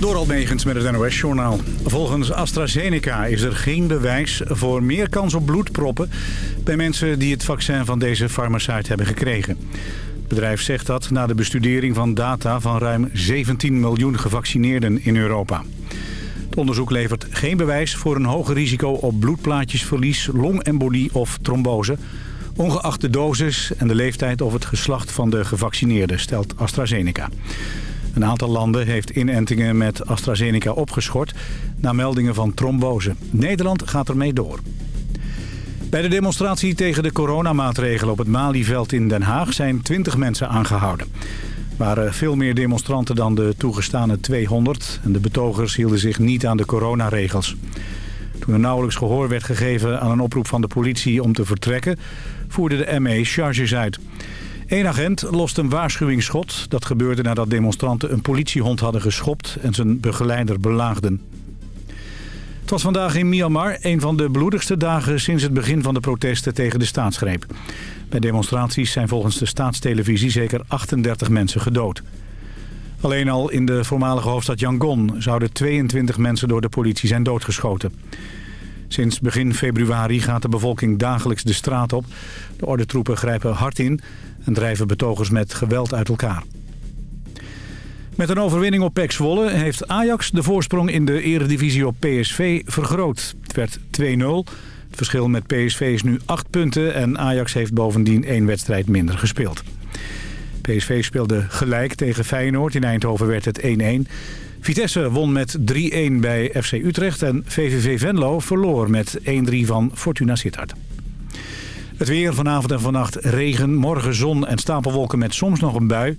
Door Megens met het NOS-journaal. Volgens AstraZeneca is er geen bewijs voor meer kans op bloedproppen... bij mensen die het vaccin van deze farmaceut hebben gekregen. Het bedrijf zegt dat na de bestudering van data van ruim 17 miljoen gevaccineerden in Europa. Het onderzoek levert geen bewijs voor een hoger risico op bloedplaatjesverlies, longembolie of trombose... ongeacht de dosis en de leeftijd of het geslacht van de gevaccineerde, stelt AstraZeneca. Een aantal landen heeft inentingen met AstraZeneca opgeschort... na meldingen van trombose. Nederland gaat ermee door. Bij de demonstratie tegen de coronamaatregelen op het Malieveld in Den Haag... zijn 20 mensen aangehouden. Er waren veel meer demonstranten dan de toegestane 200... en de betogers hielden zich niet aan de coronaregels. Toen er nauwelijks gehoor werd gegeven aan een oproep van de politie om te vertrekken... voerde de ME charges uit... Eén agent lost een waarschuwingsschot. Dat gebeurde nadat demonstranten een politiehond hadden geschopt en zijn begeleider belaagden. Het was vandaag in Myanmar een van de bloedigste dagen sinds het begin van de protesten tegen de staatsgreep. Bij demonstraties zijn volgens de staatstelevisie zeker 38 mensen gedood. Alleen al in de voormalige hoofdstad Yangon zouden 22 mensen door de politie zijn doodgeschoten. Sinds begin februari gaat de bevolking dagelijks de straat op. De ordentroepen grijpen hard in en drijven betogers met geweld uit elkaar. Met een overwinning op PEC Zwolle heeft Ajax de voorsprong in de eredivisie op PSV vergroot. Het werd 2-0. Het verschil met PSV is nu 8 punten en Ajax heeft bovendien één wedstrijd minder gespeeld. PSV speelde gelijk tegen Feyenoord. In Eindhoven werd het 1-1. Vitesse won met 3-1 bij FC Utrecht en VVV Venlo verloor met 1-3 van Fortuna Sittard. Het weer vanavond en vannacht regen, morgen zon en stapelwolken met soms nog een bui. Er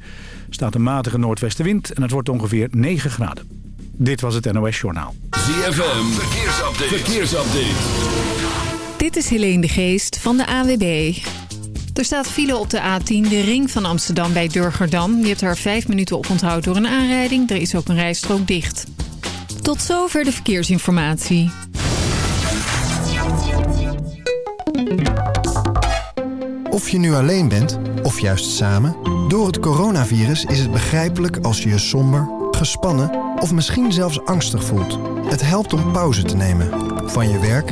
staat een matige noordwestenwind en het wordt ongeveer 9 graden. Dit was het NOS Journaal. ZFM, verkeersupdate. verkeersupdate. Dit is Helene de Geest van de AWB. Er staat file op de A10, de ring van Amsterdam bij Durgerdam. Je hebt er vijf minuten op onthoud door een aanrijding. Er is ook een rijstrook dicht. Tot zover de verkeersinformatie. Of je nu alleen bent, of juist samen... door het coronavirus is het begrijpelijk als je je somber, gespannen... of misschien zelfs angstig voelt. Het helpt om pauze te nemen. Van je werk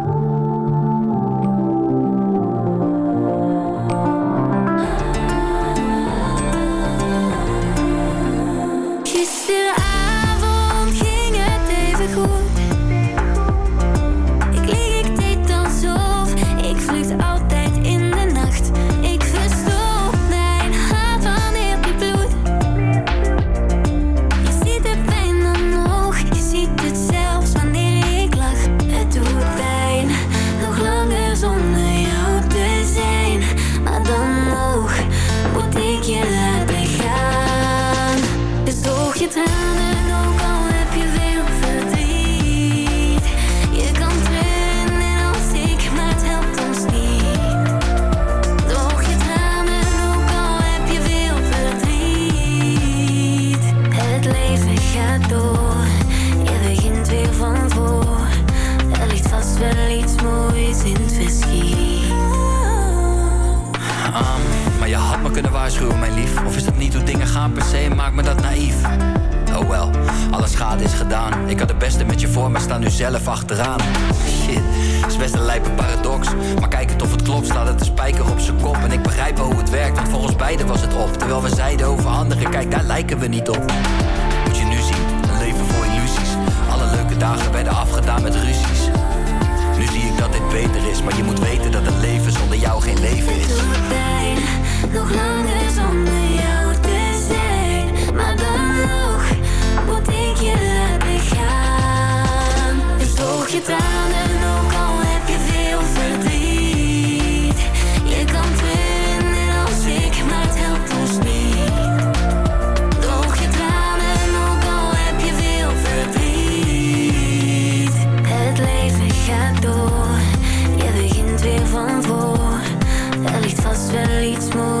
waarschuwen, mijn lief. Of is dat niet hoe dingen gaan per se? Maakt me dat naïef. Oh wel, alle schade is gedaan. Ik had het beste met je voor, maar sta nu zelf achteraan. Shit, is best een lijpe paradox. Maar kijk het of het klopt, staat het een spijker op zijn kop. En ik begrijp hoe het werkt, want volgens beiden was het op. Terwijl we zeiden over anderen, kijk daar lijken we niet op. Moet je nu zien, een leven vol illusies. Alle leuke dagen werden afgedaan met ruzies. Nu zie ik dat dit beter is, maar je moet weten dat een leven zonder jou geen leven is. Nog langer zonder jou te zijn. Maar dan nog, wat denk je dat ik ga? Dus toch je tranen, ook al heb je veel verdriet. Je kan twijfelen als ik, maar het helpt dus niet. Door je tranen, ook al heb je veel verdriet. Het leven gaat door. Je begint weer van voor. Er ligt vast wel iets moois.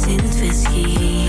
sint whisky.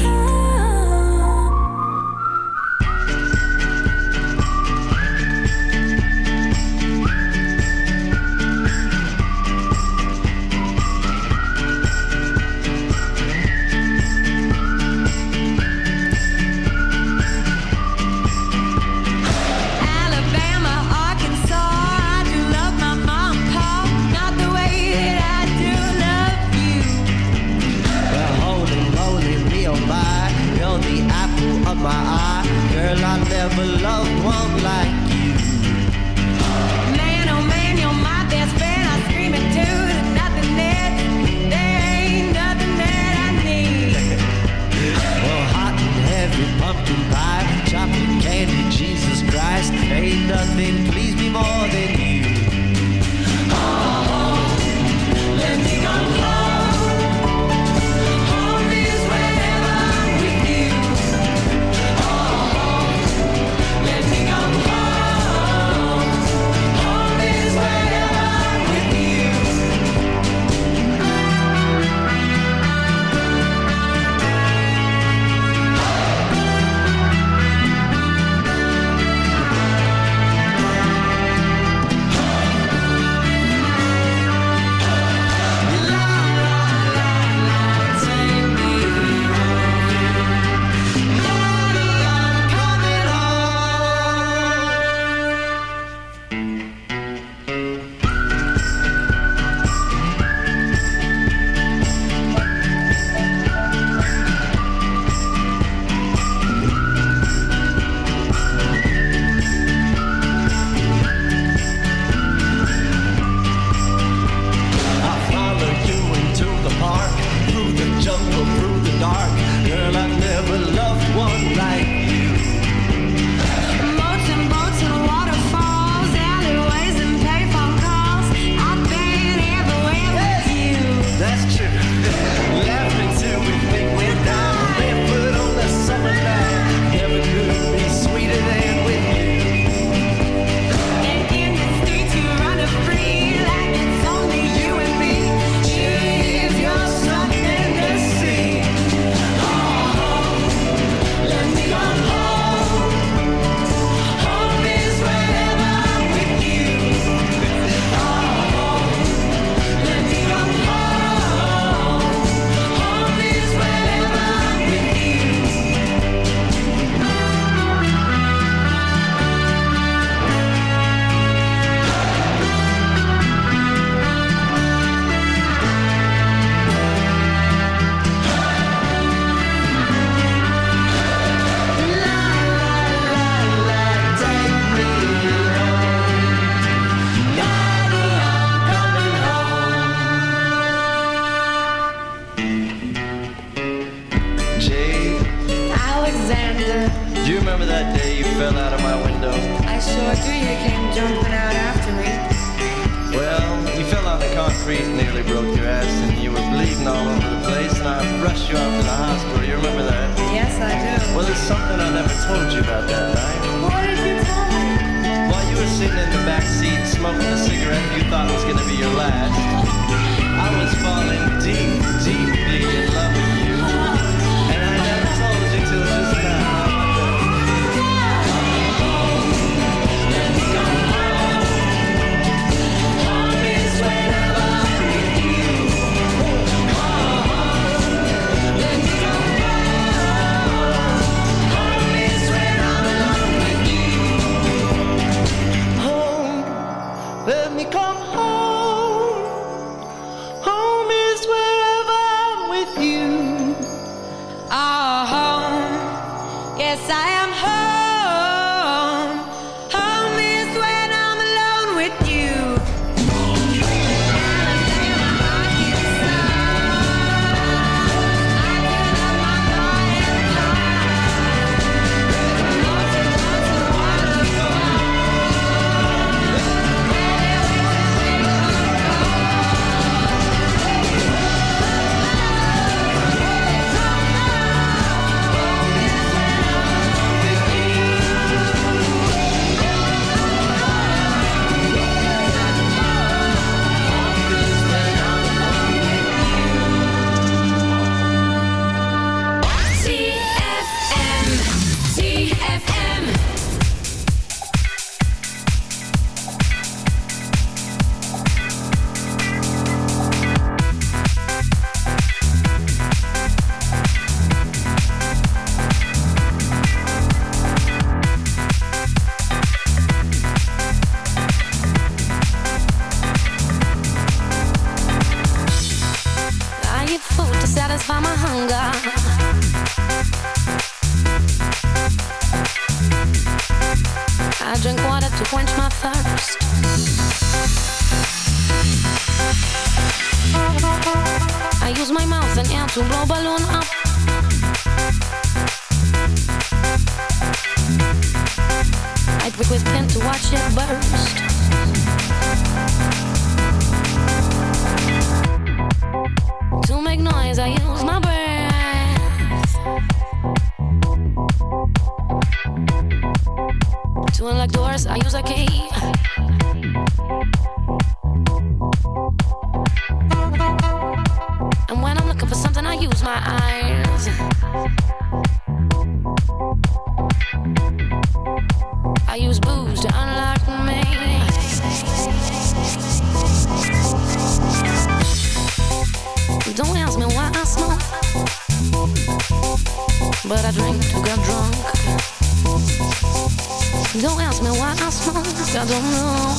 know why I smoke, I don't know.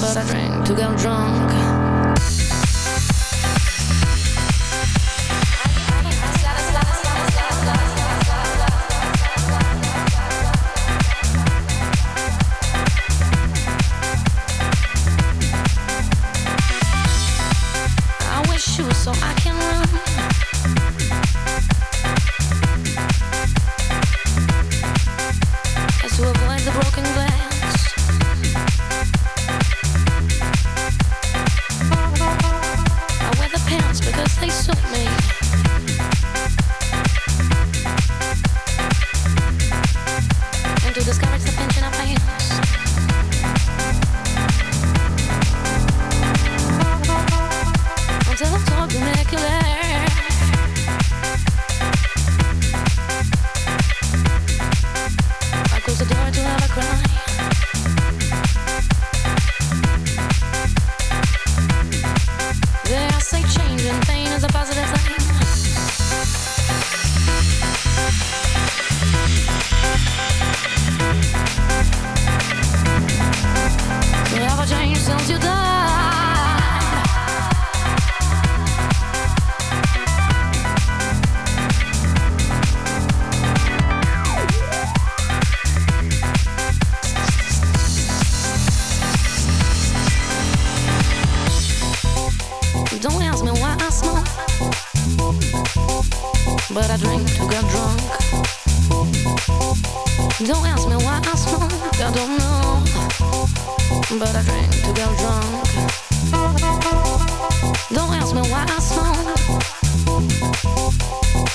But I drink to get drunk.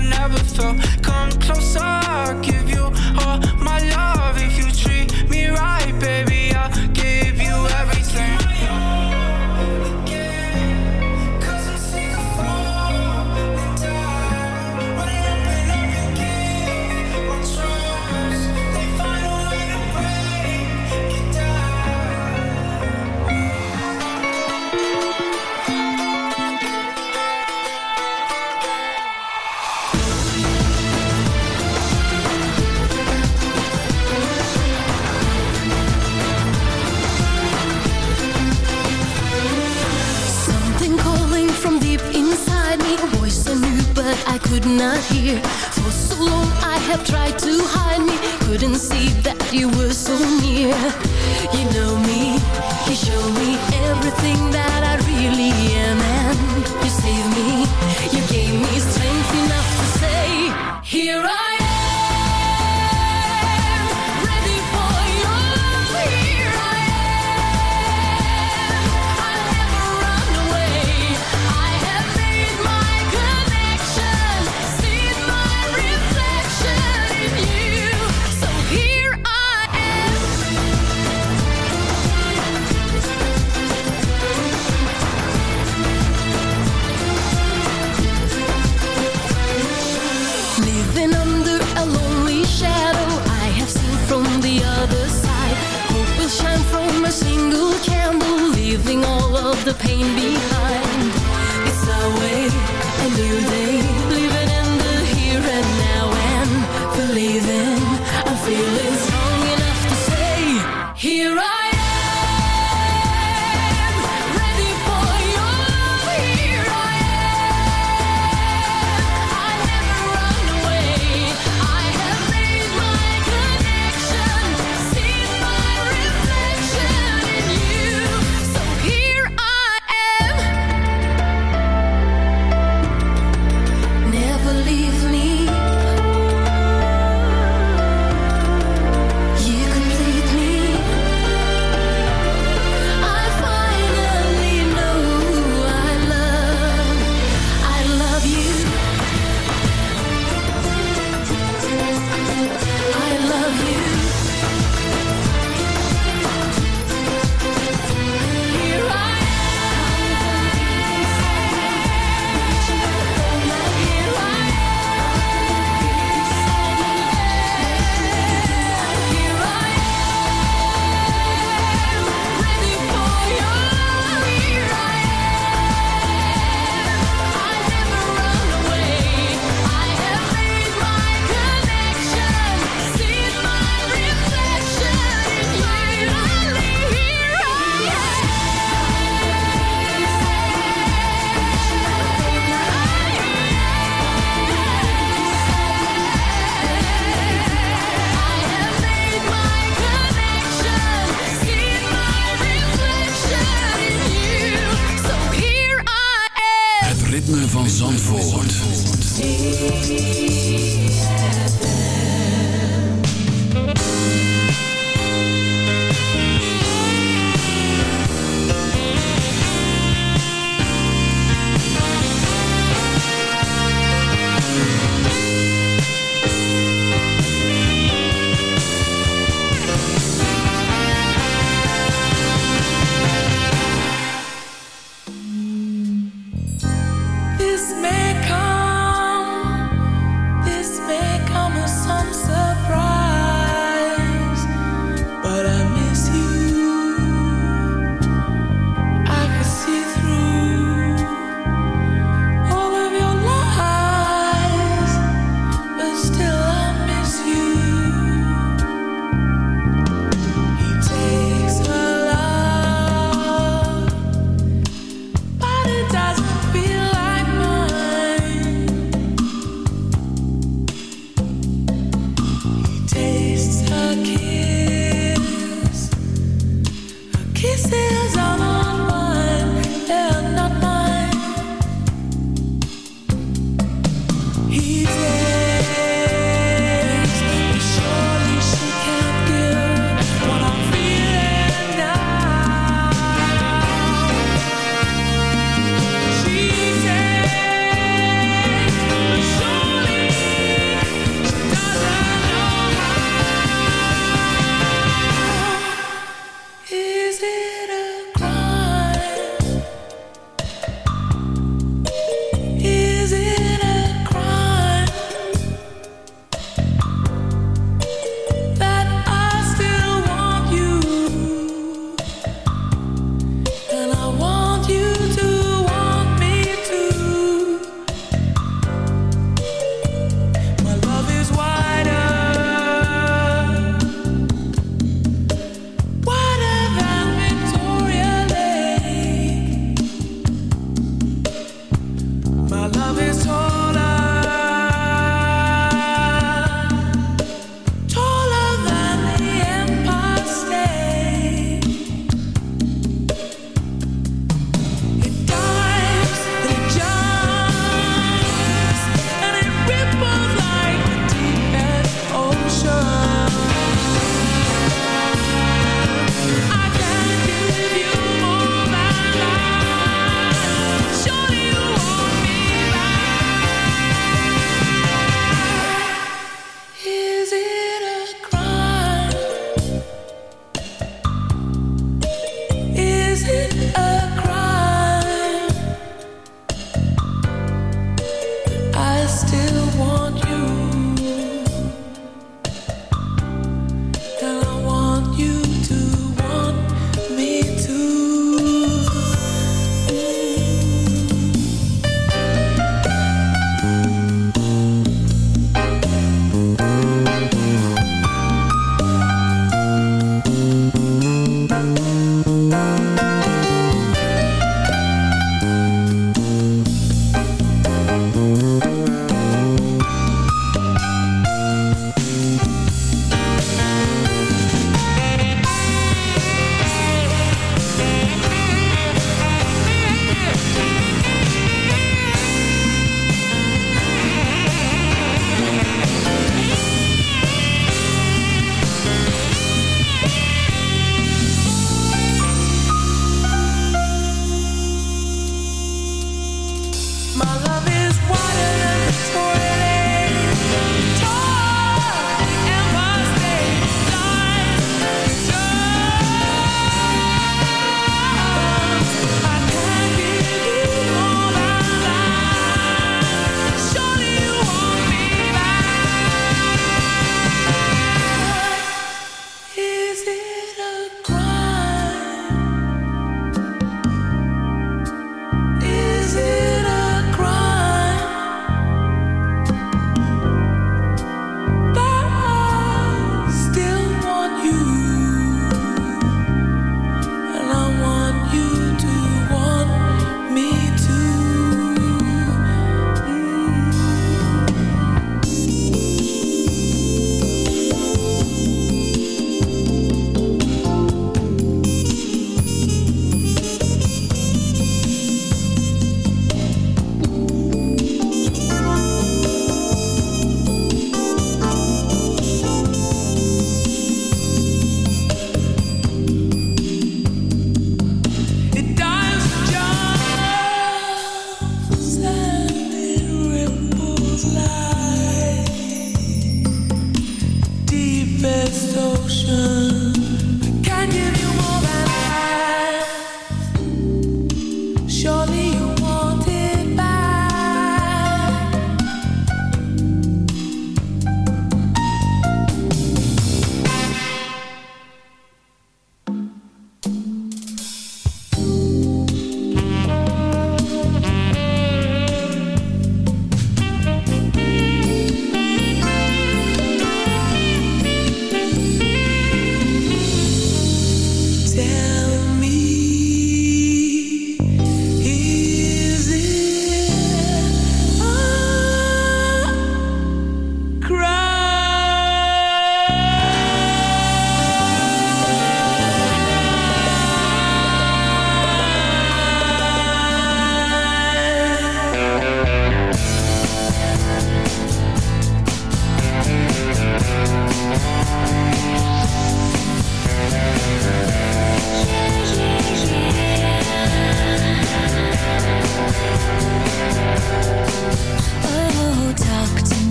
never not here. For so long I have tried to hide me. Couldn't see that you were so near. You know me, you show me everything that I really am.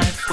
life.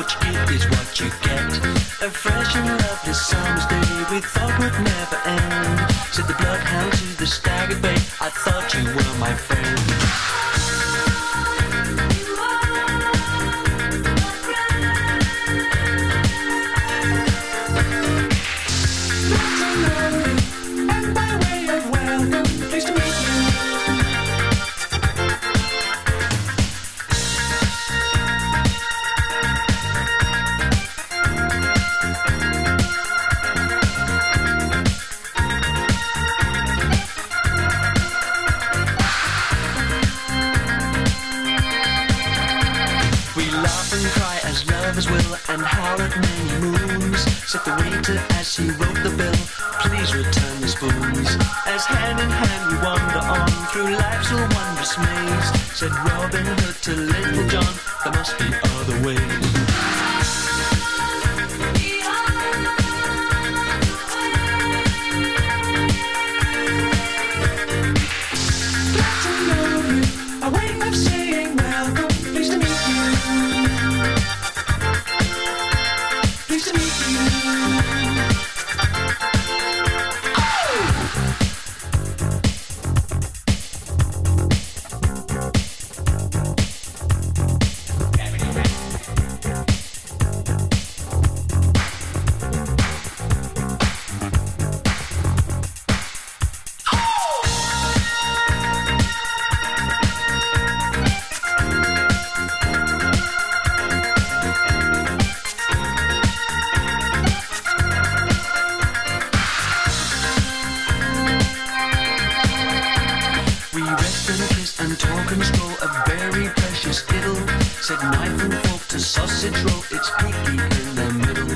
toll control a very precious fiddle. Said knife and fork to sausage roll, it's picky in the middle.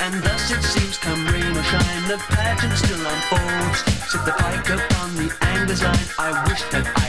And thus it seems, come rain or shine, the pageant still unfolds. Said the pike upon the angler's line, I wish that I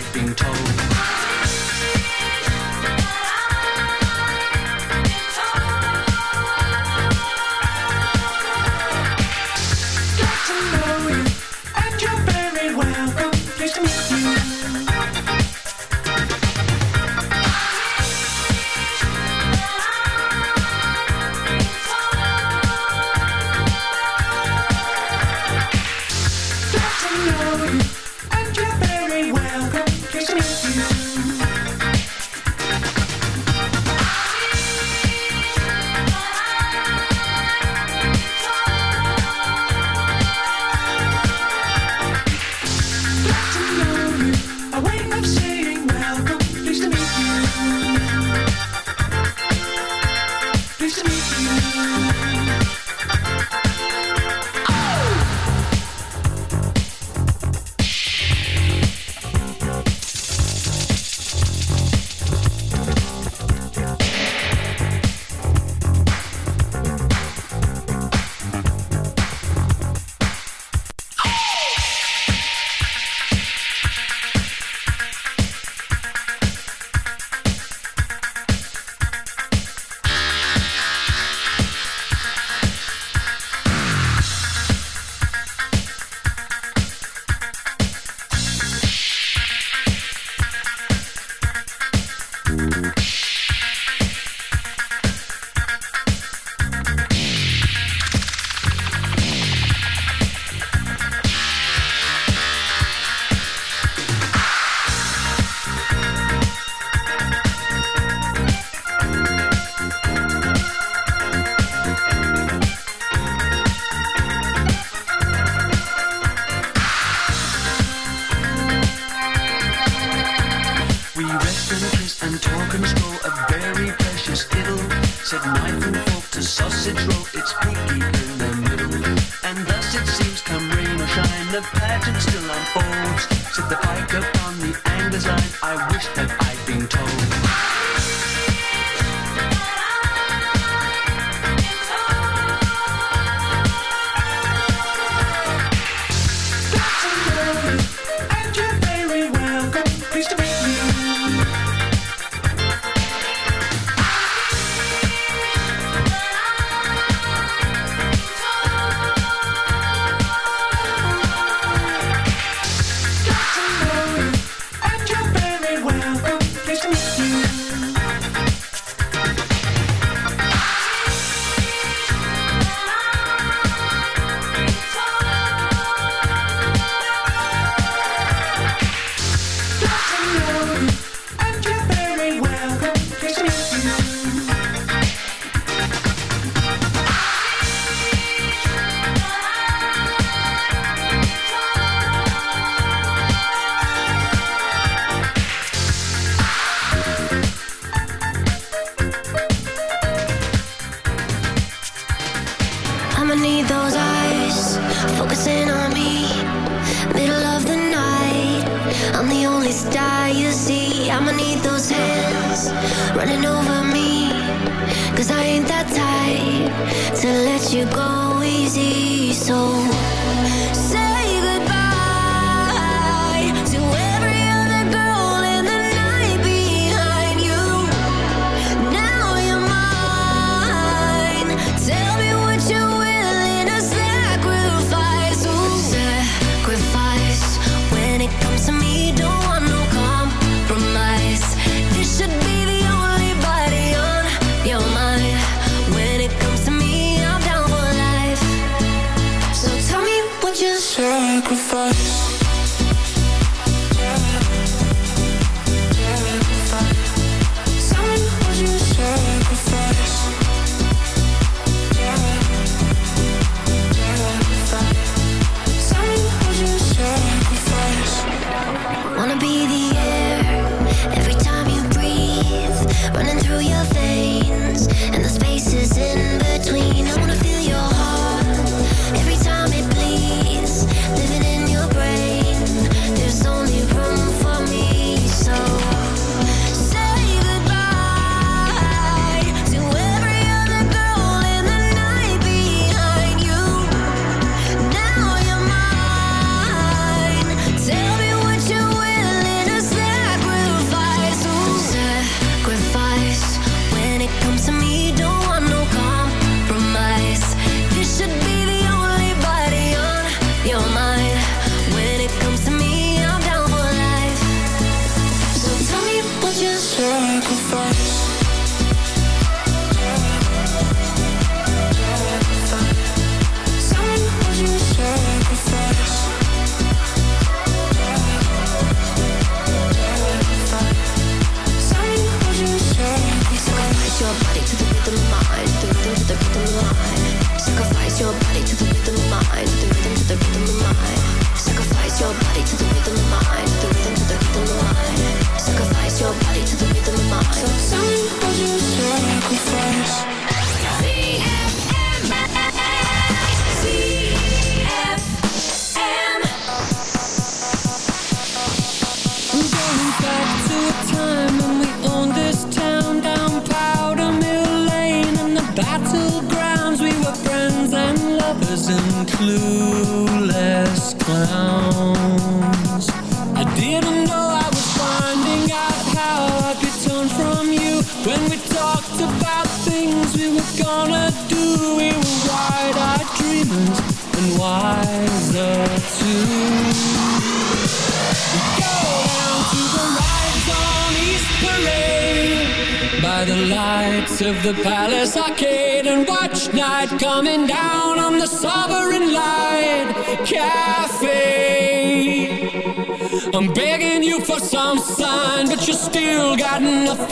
sky you see I'ma need those hands running over me. Cause I ain't that type to let you go easy So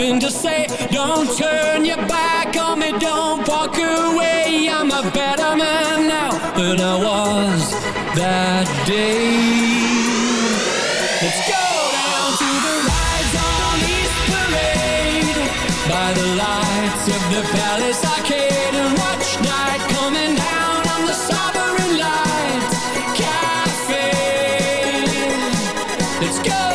nothing to say. Don't turn your back on me, don't walk away. I'm a better man now than I was that day. Let's go down to the Rise on East Parade by the lights of the Palace Arcade and watch night coming down. on Let's go!